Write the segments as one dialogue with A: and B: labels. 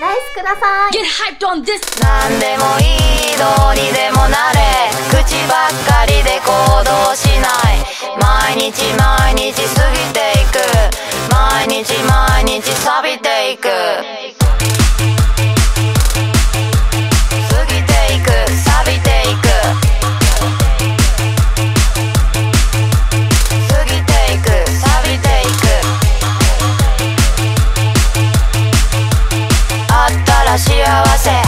A: ライスください。
B: Get hyped on this.
C: 何でもいいどうにでもなれ。口ばっかりで行動しない。毎日毎日過ぎていく。毎日毎日錆びていく。幸せ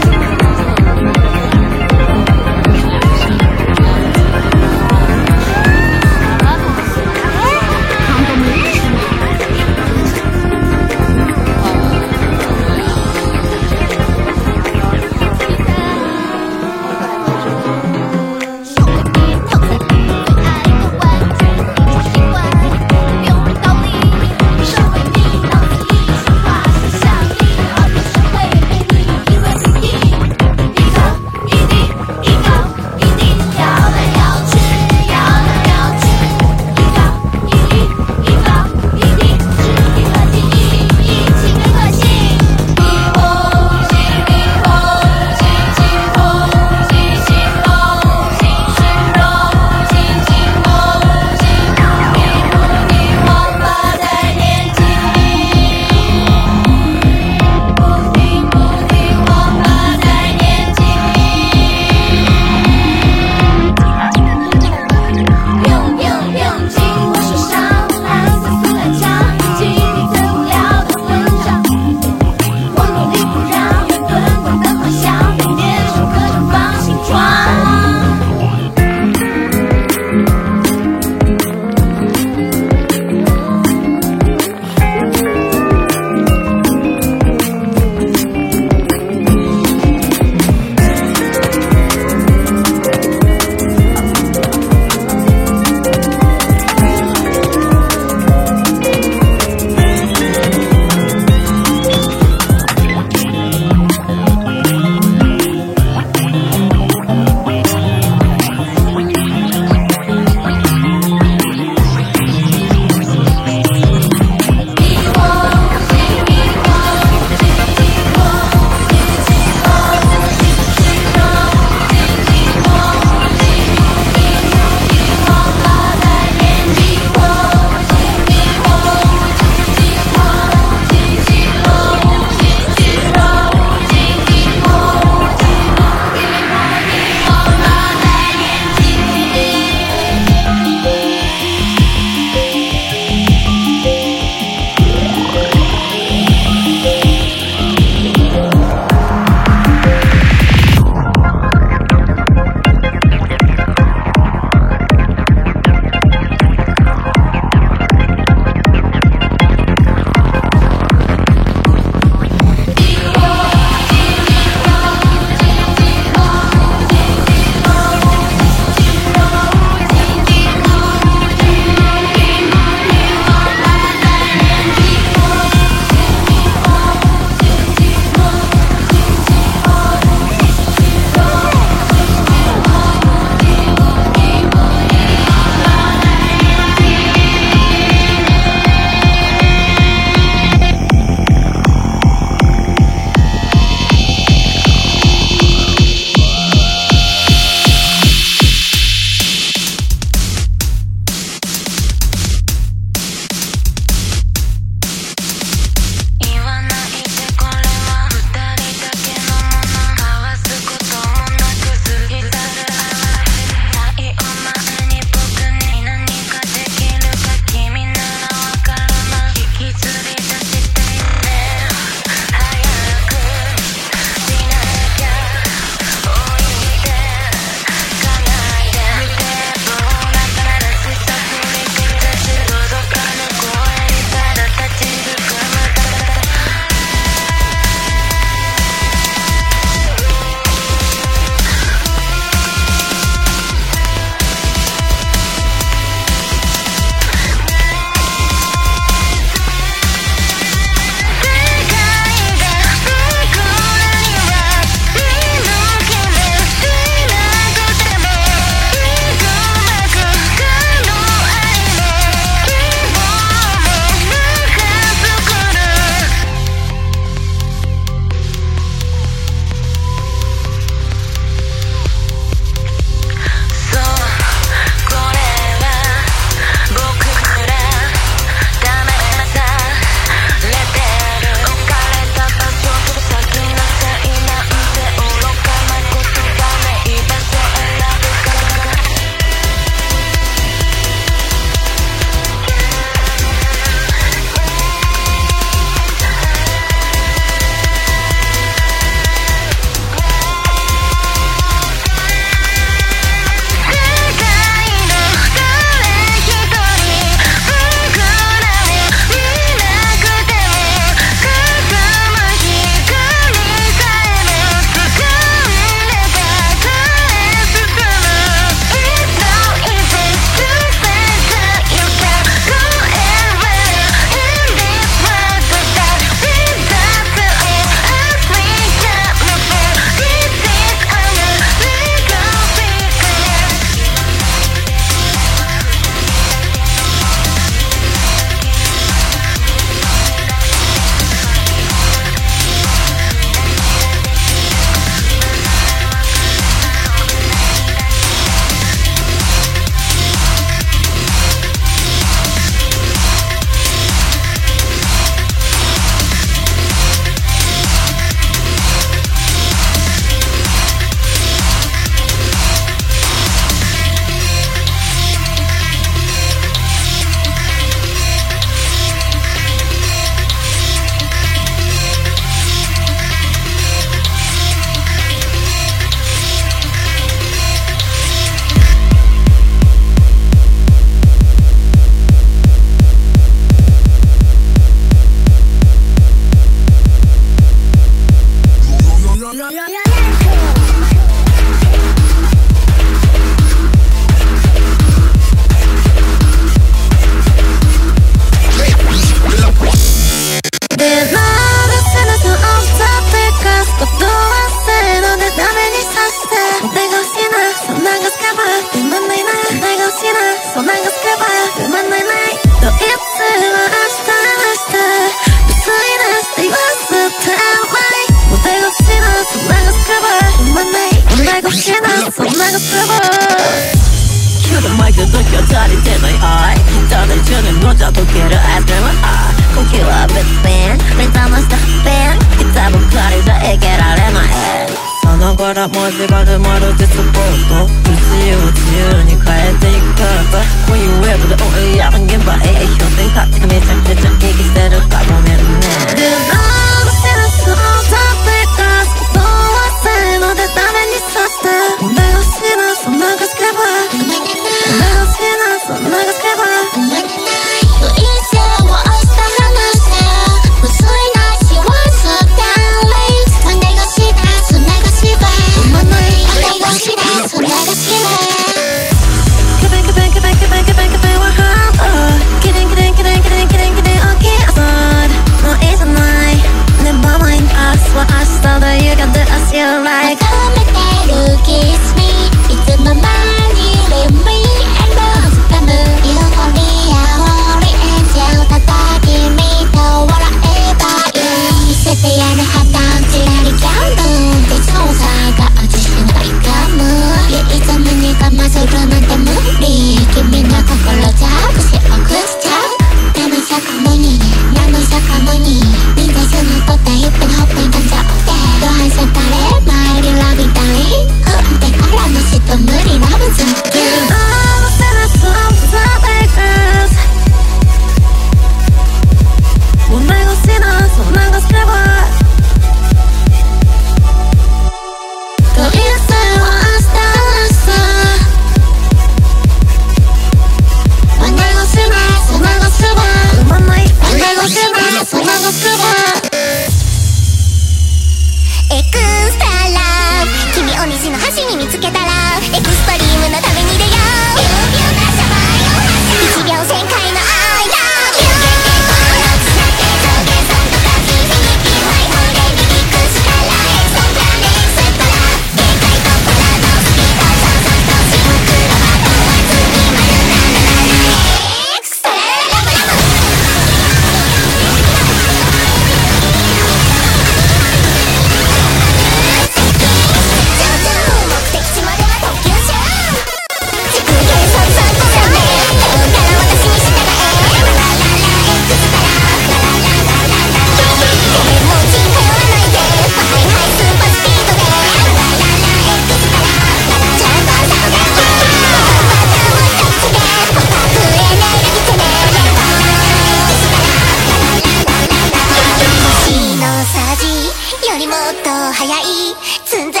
C: い
B: 寸在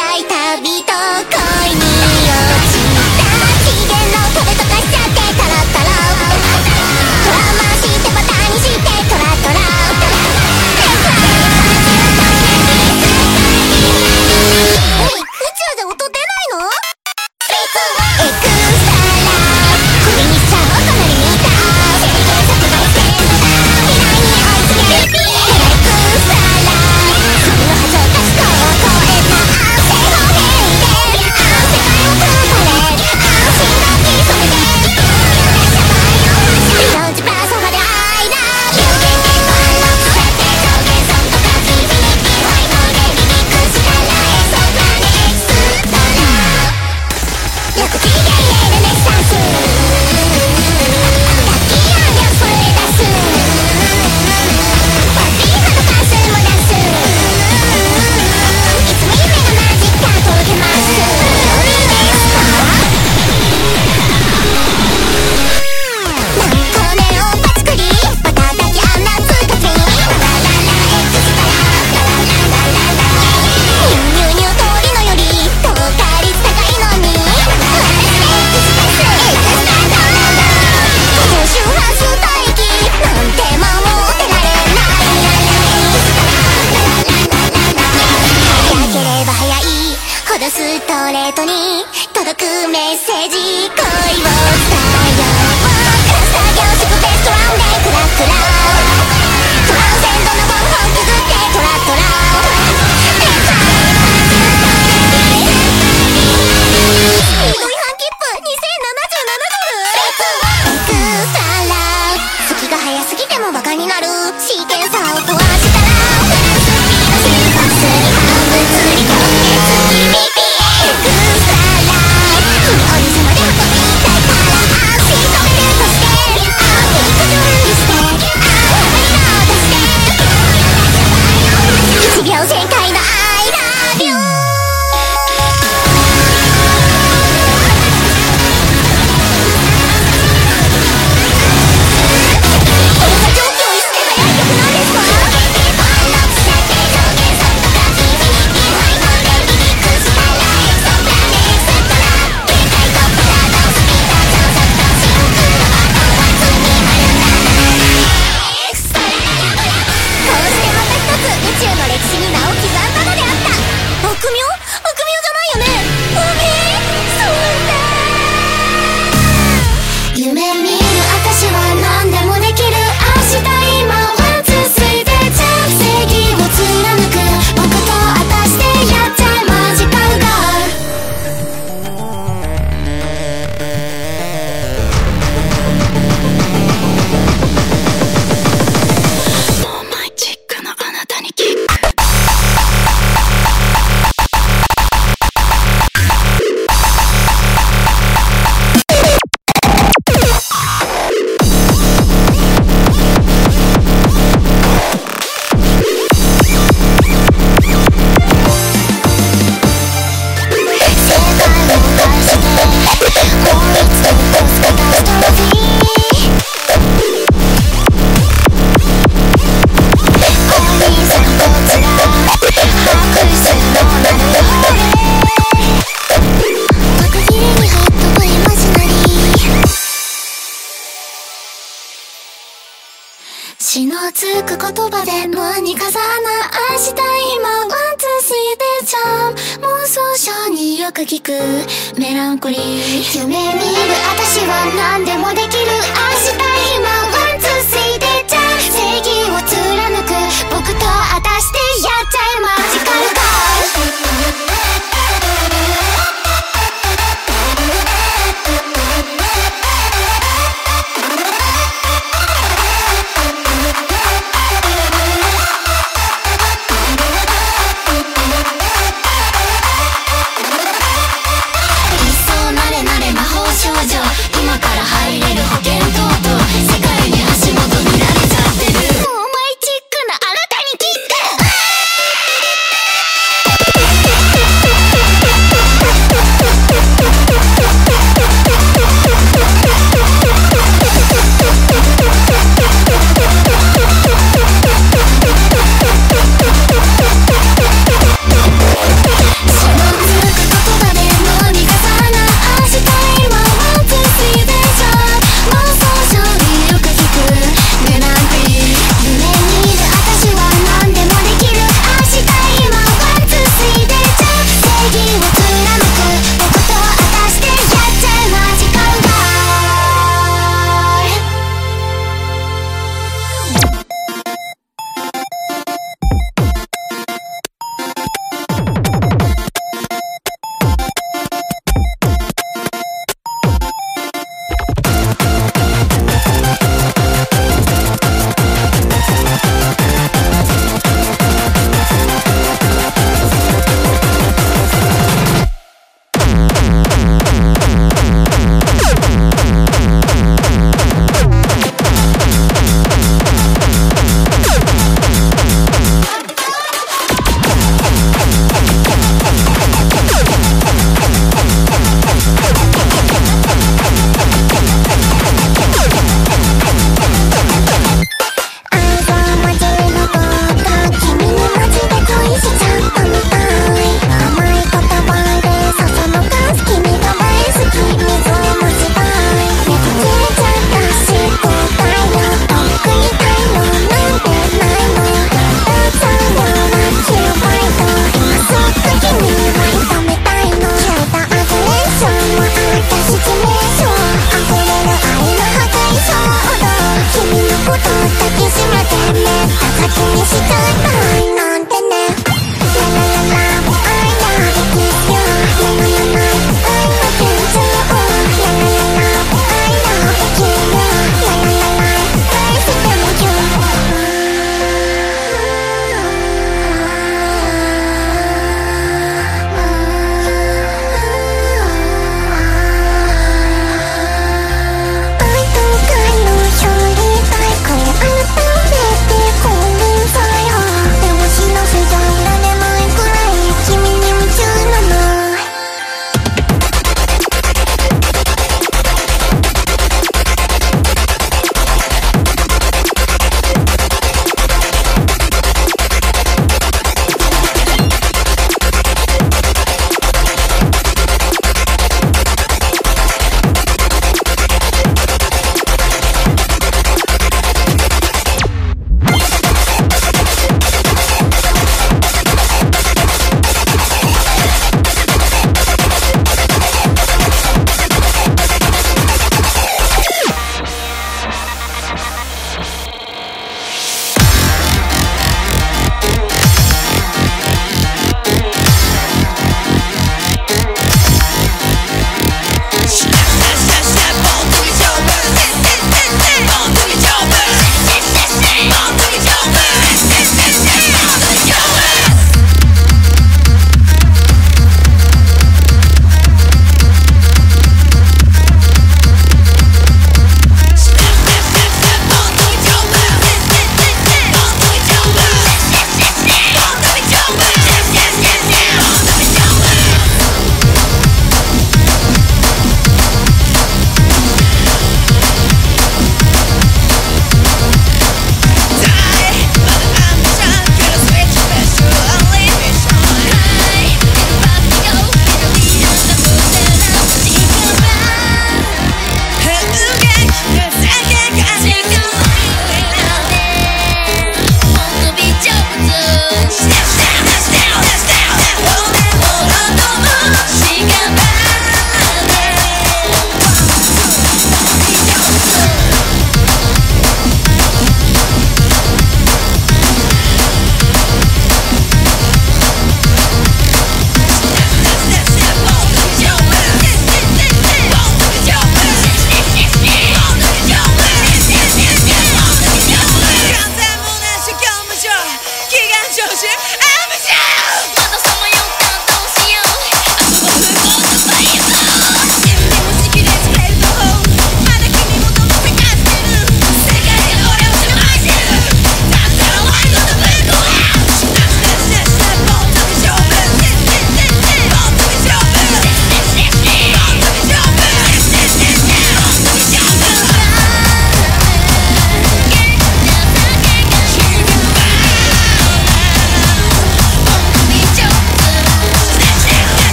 B: 旅と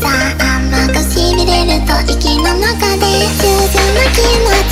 B: さあ甘くしびれると息の中で従順な気持ち。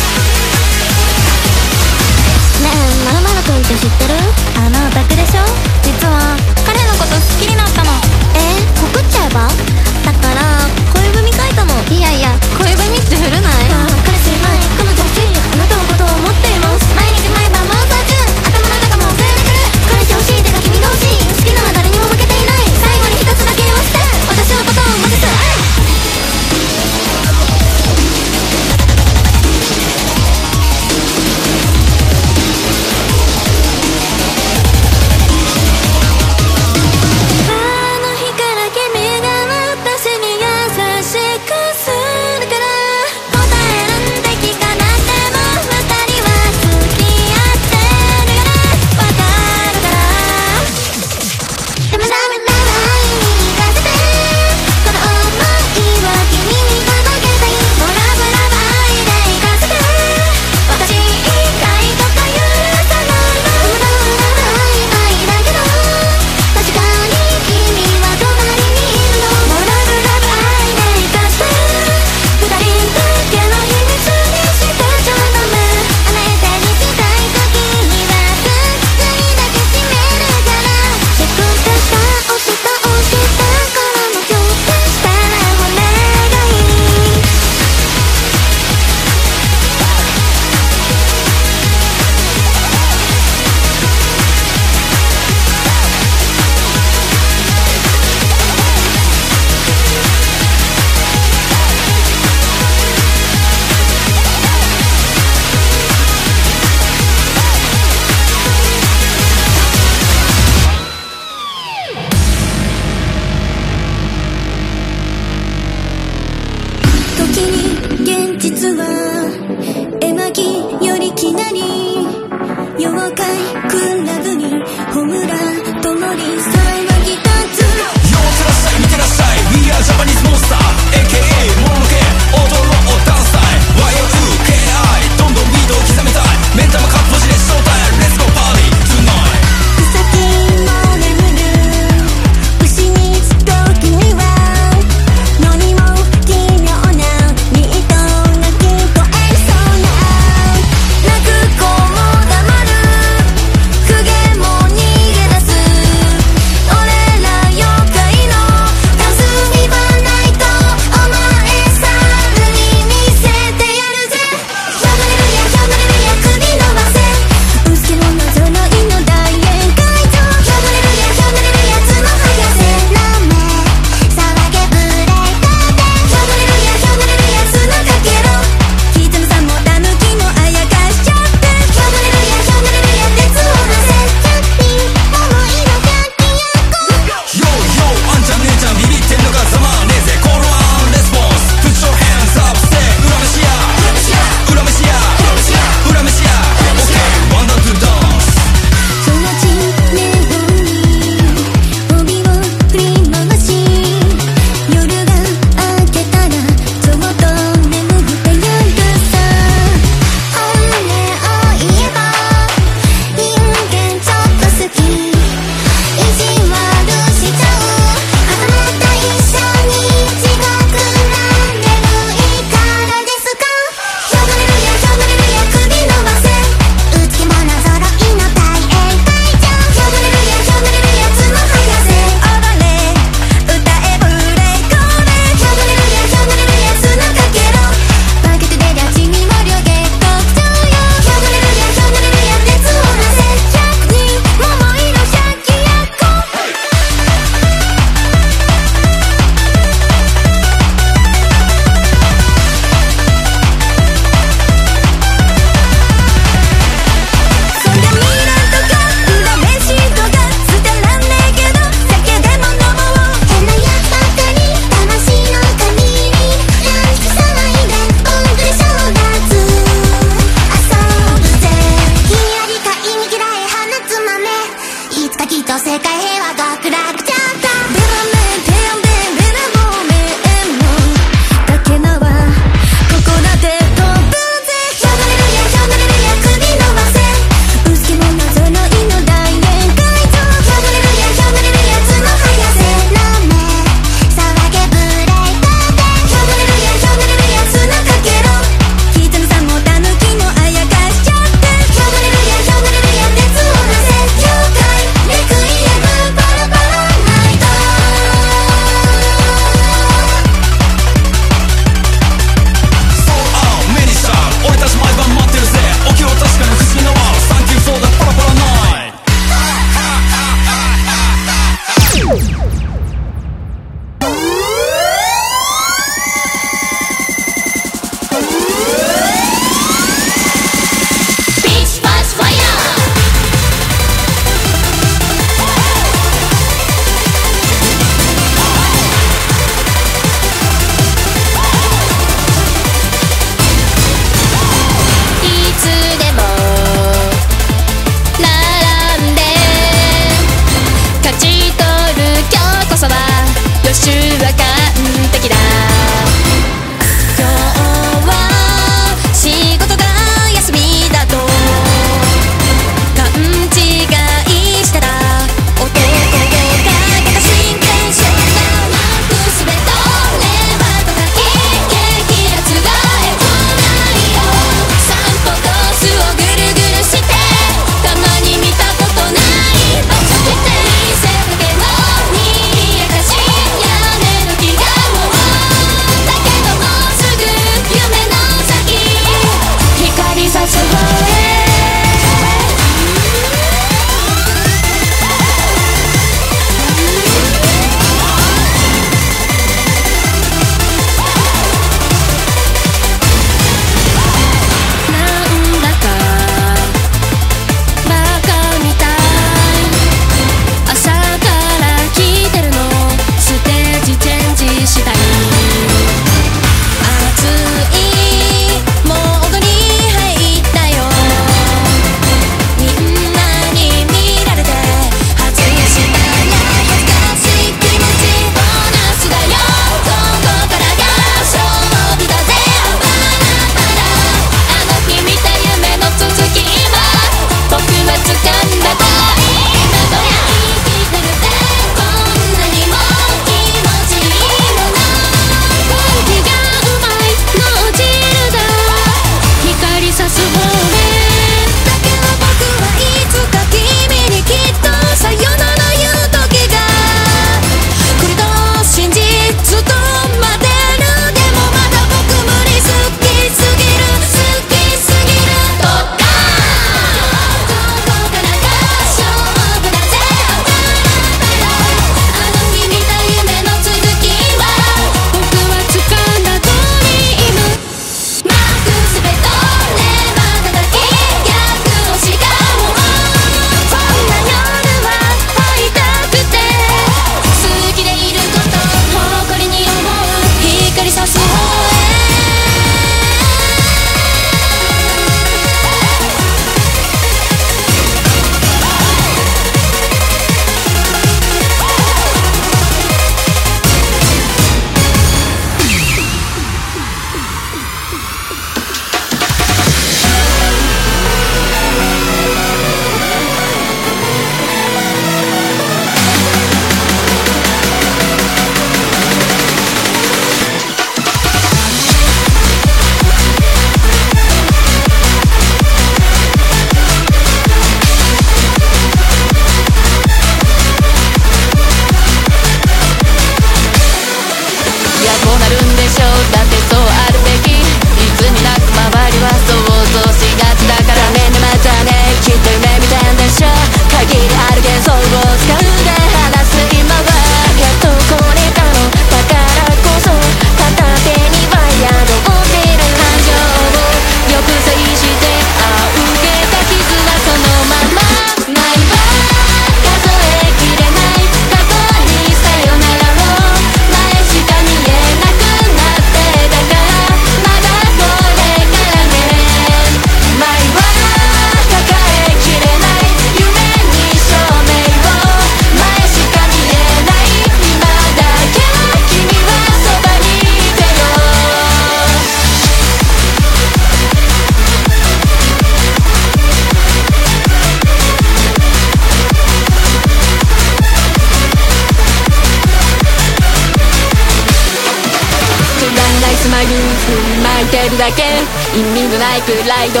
B: ラ
D: イド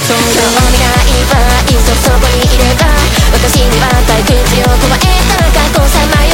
E: ちょう
F: 興味いっそそこにいれば私には退屈を加えた過去さま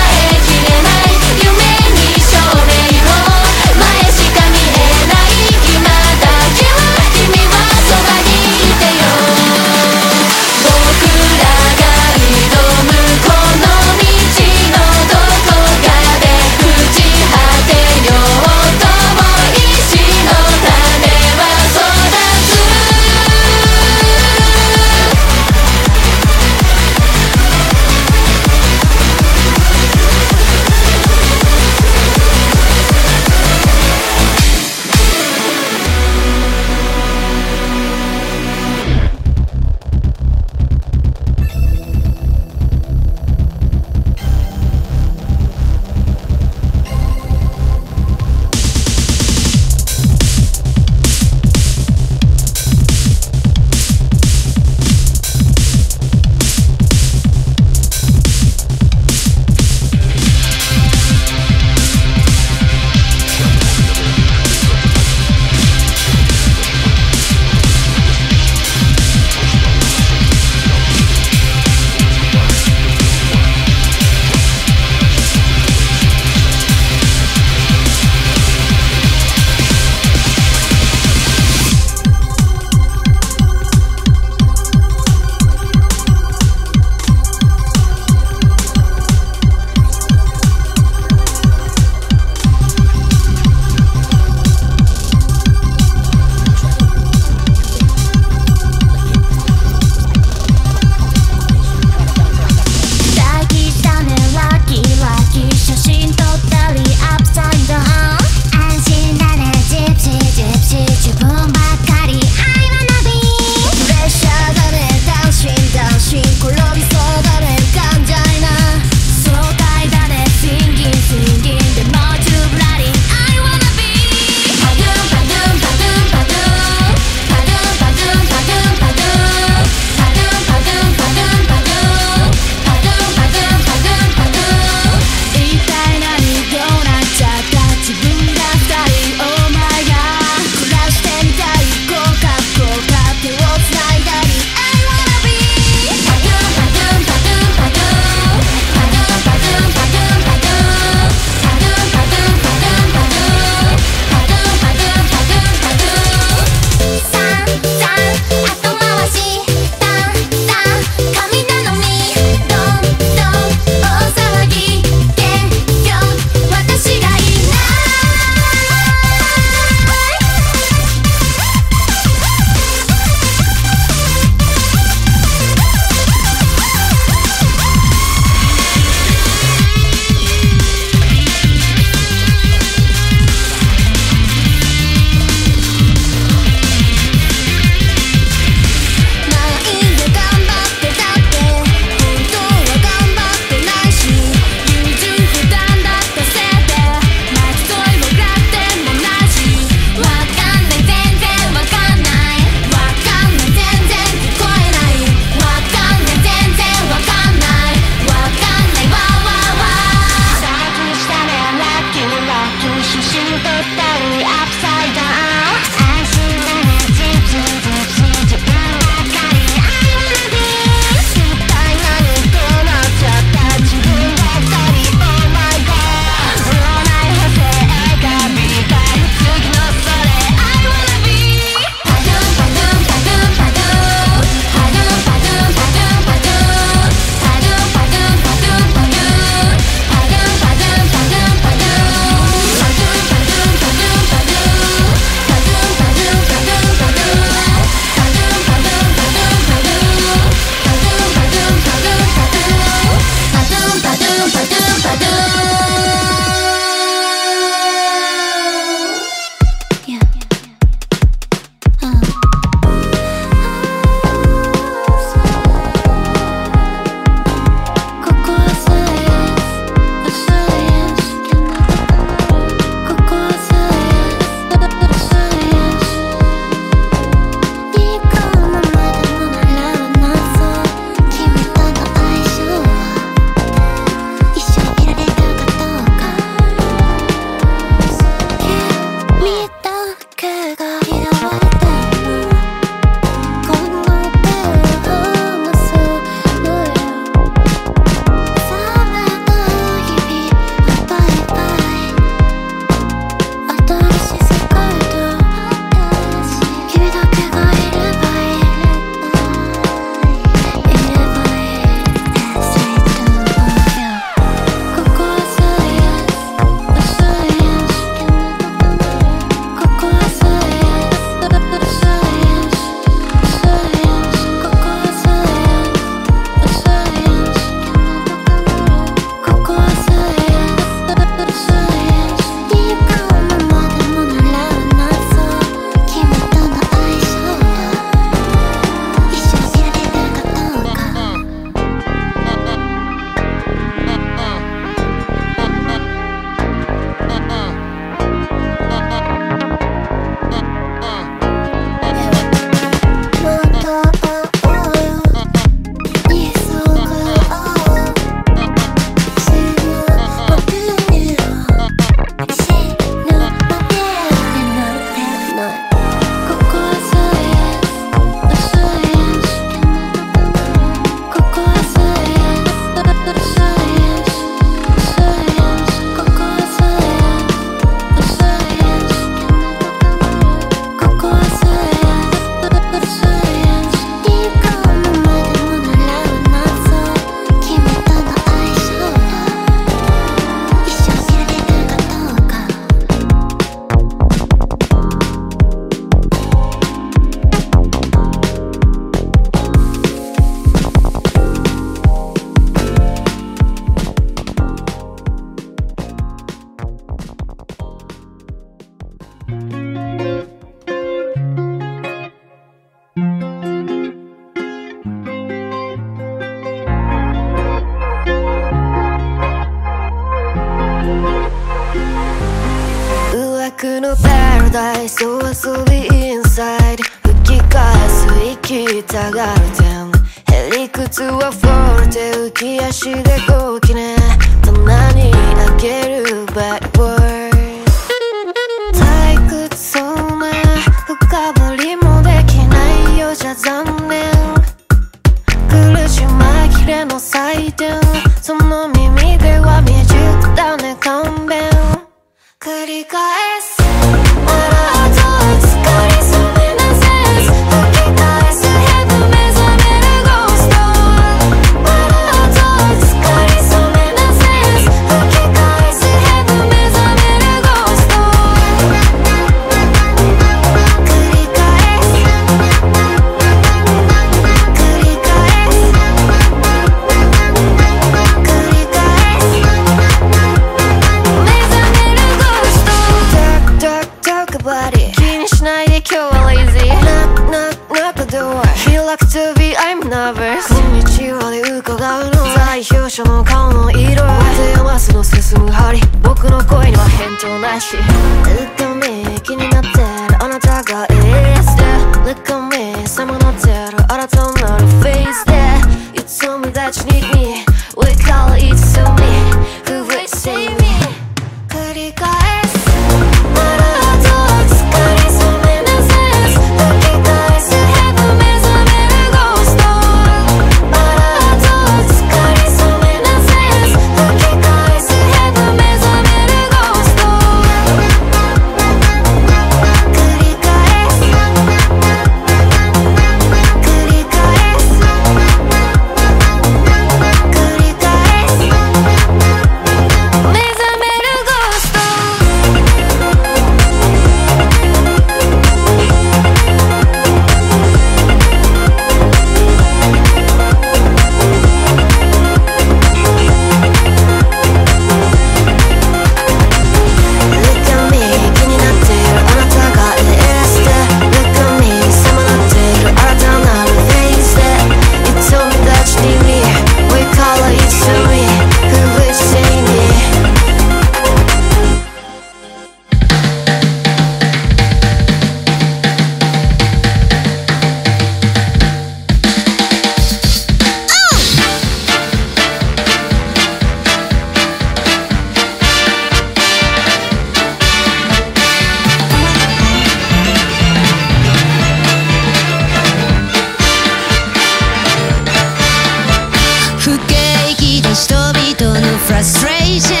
F: frustration.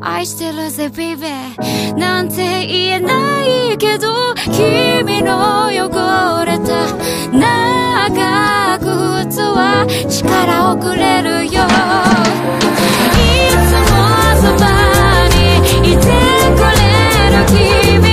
F: 愛してる
G: ぜ baby なんて言えないけど君の汚れた長靴は力をくれるよいつもそばにいてくれる君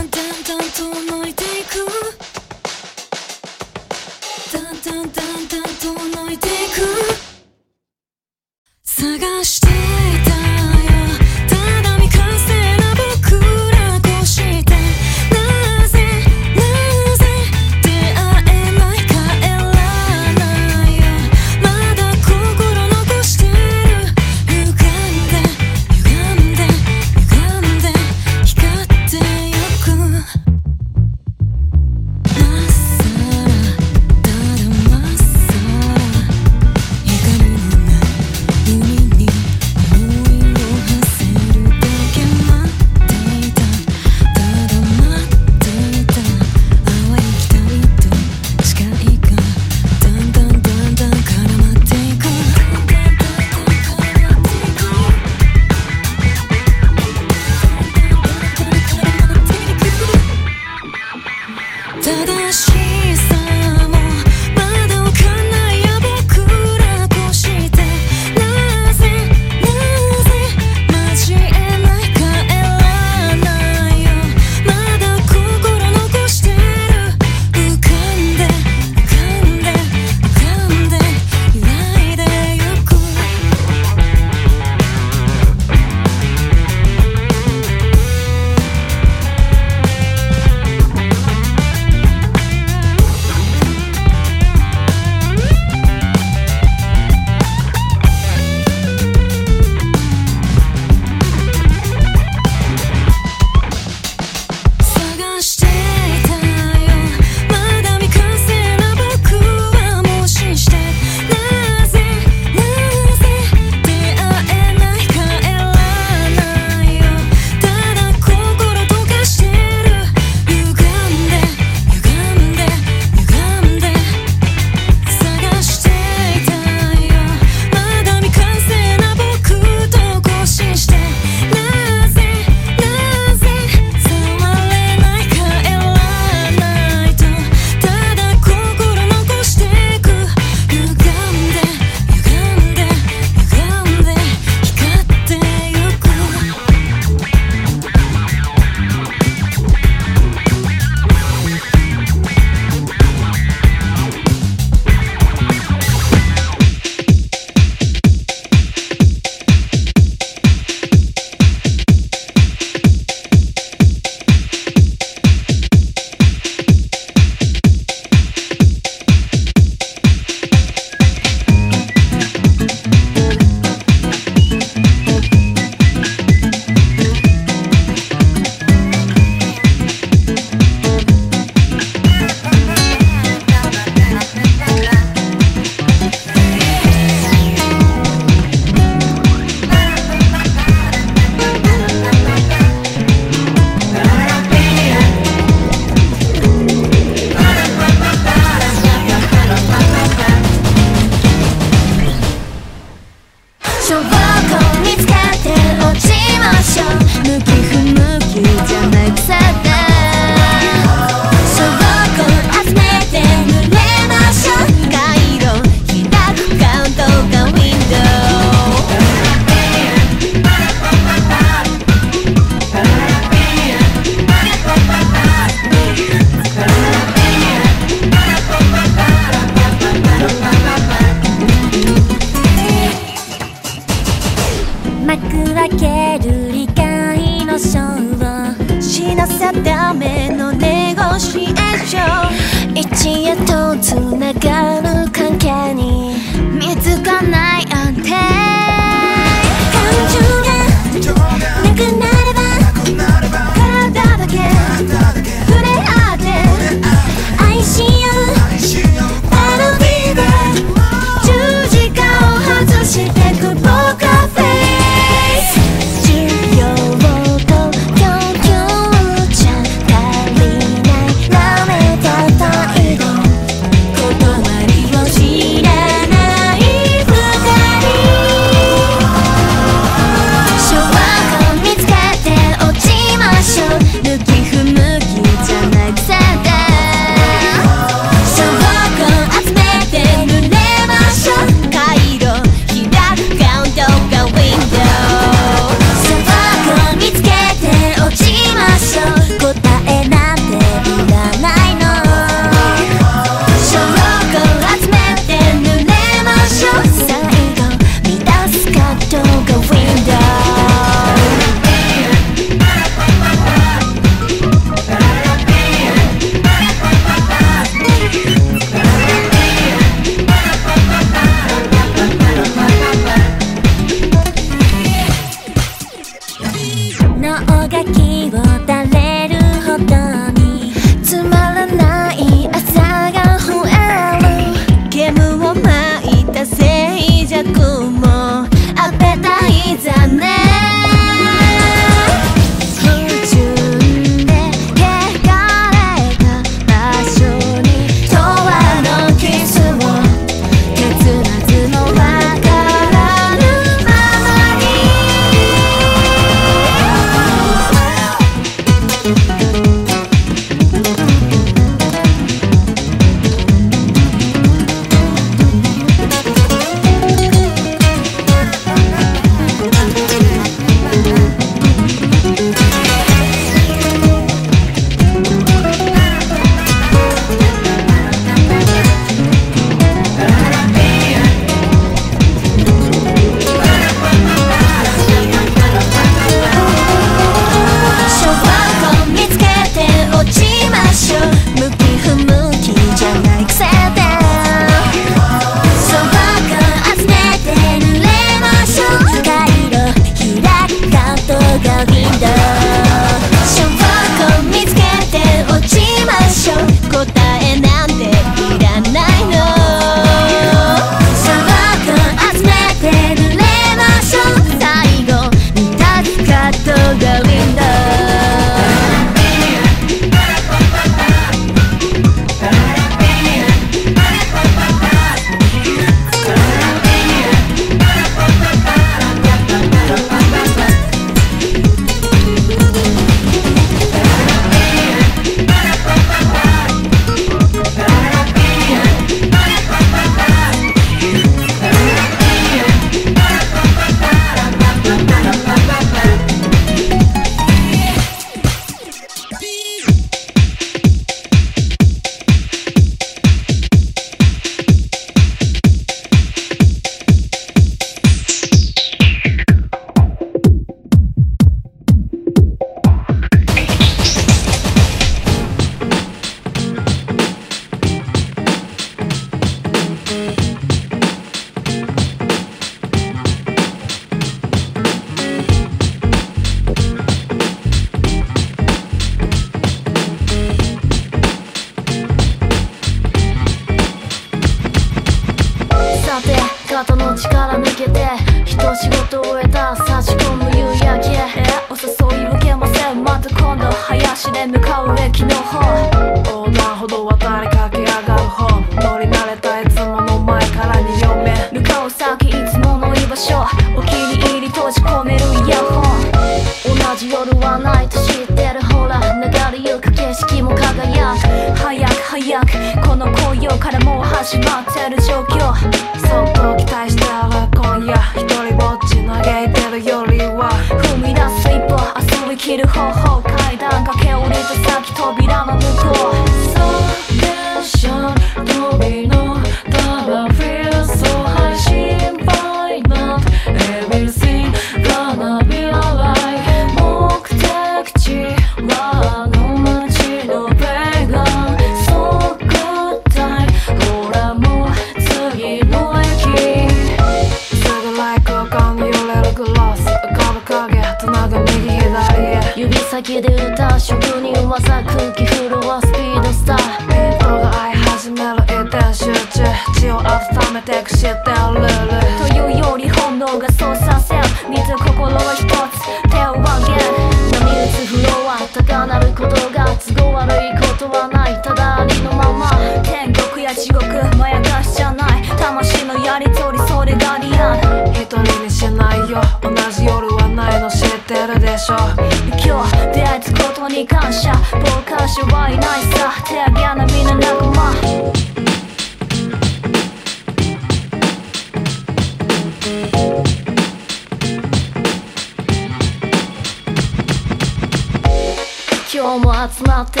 H: 今日も集まって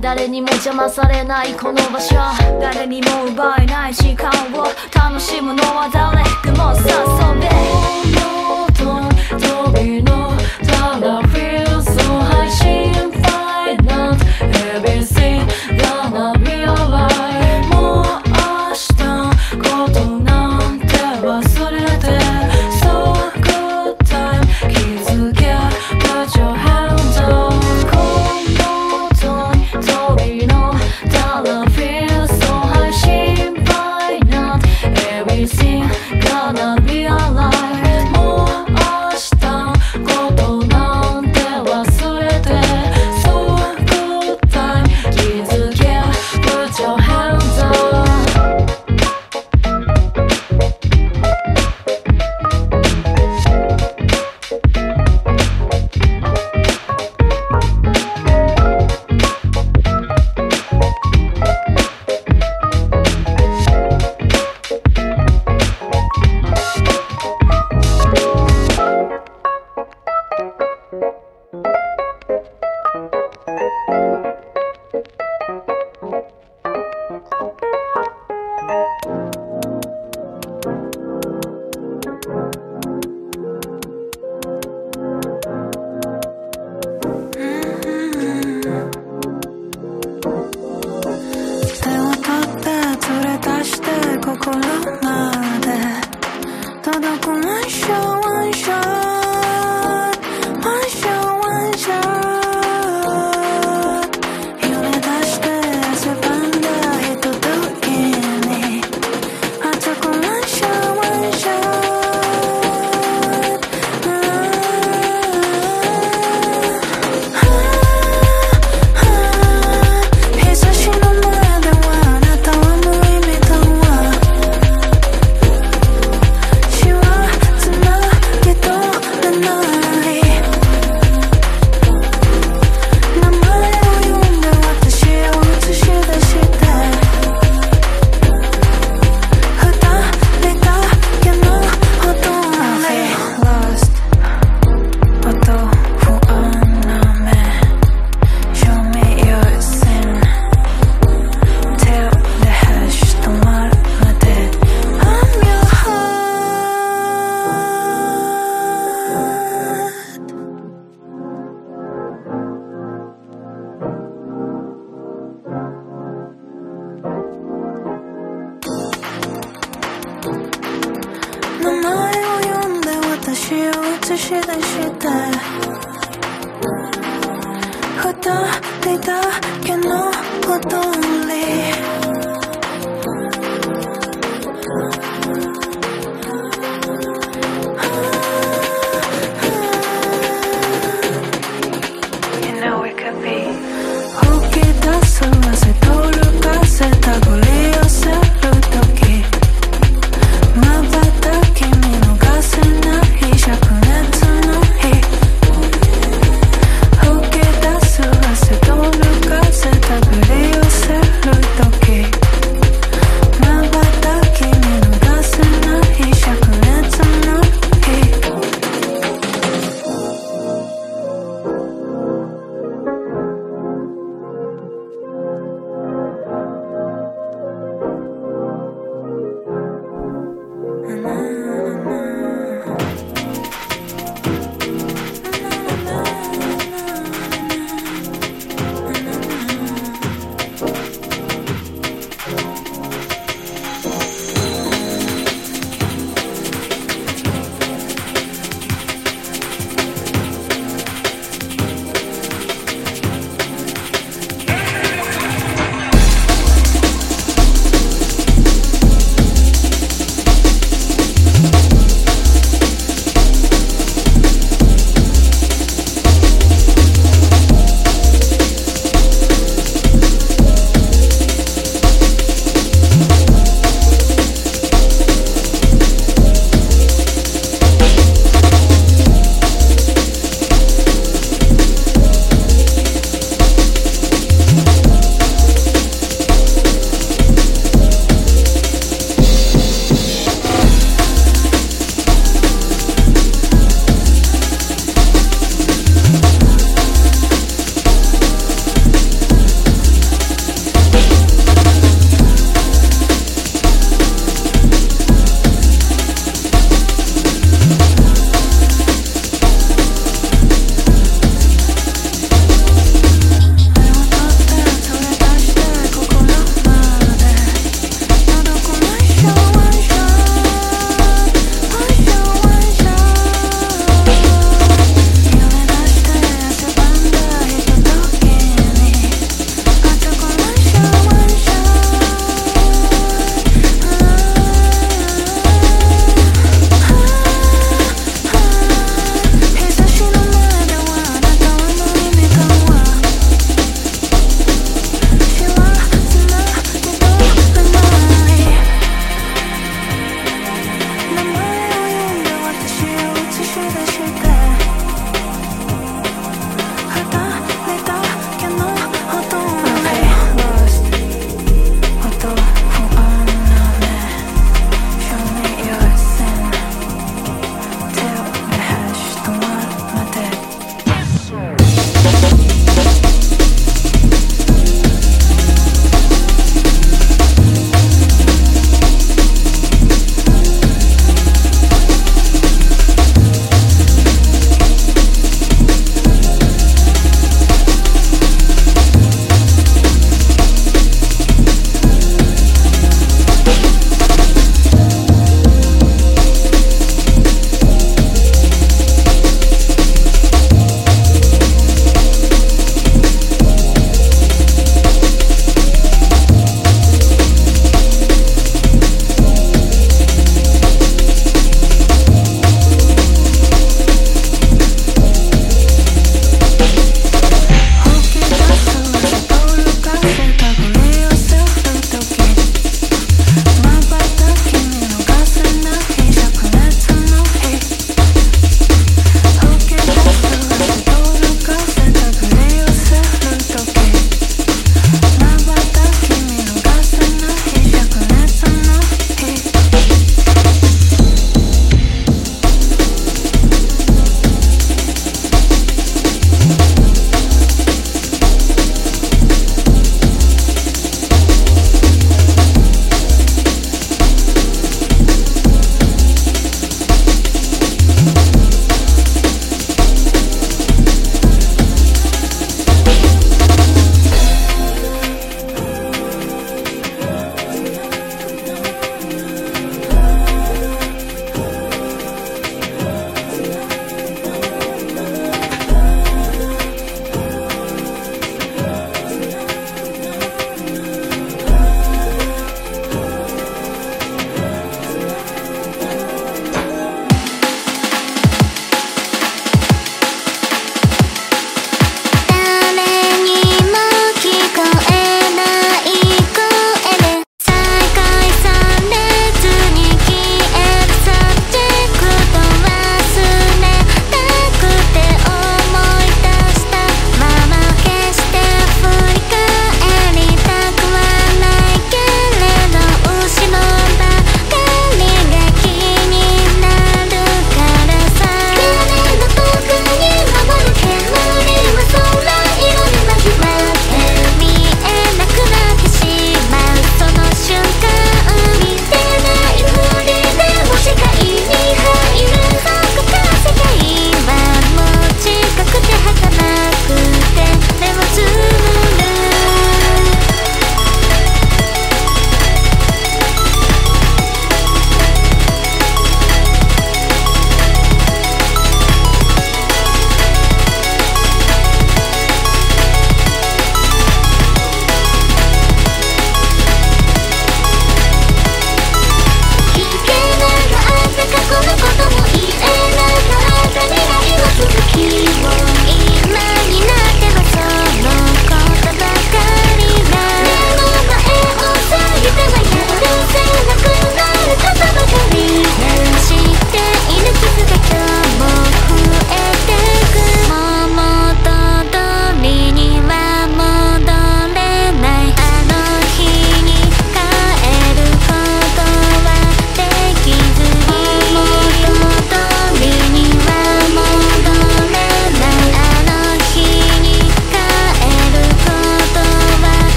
H: 誰にも邪魔されないこの場所。誰にも奪えない時間を楽しむのは誰でも
I: さ遊べ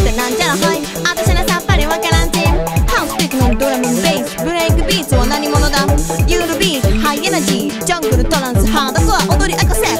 I: ってなん
J: じゃらはい。あたし
K: らさっぱりわからんち。ハウステクノドラムベース。ブレイクビーツは何者だ。ユーロビートハイエナジージャングルトランス。ハードコア。踊り明かせ。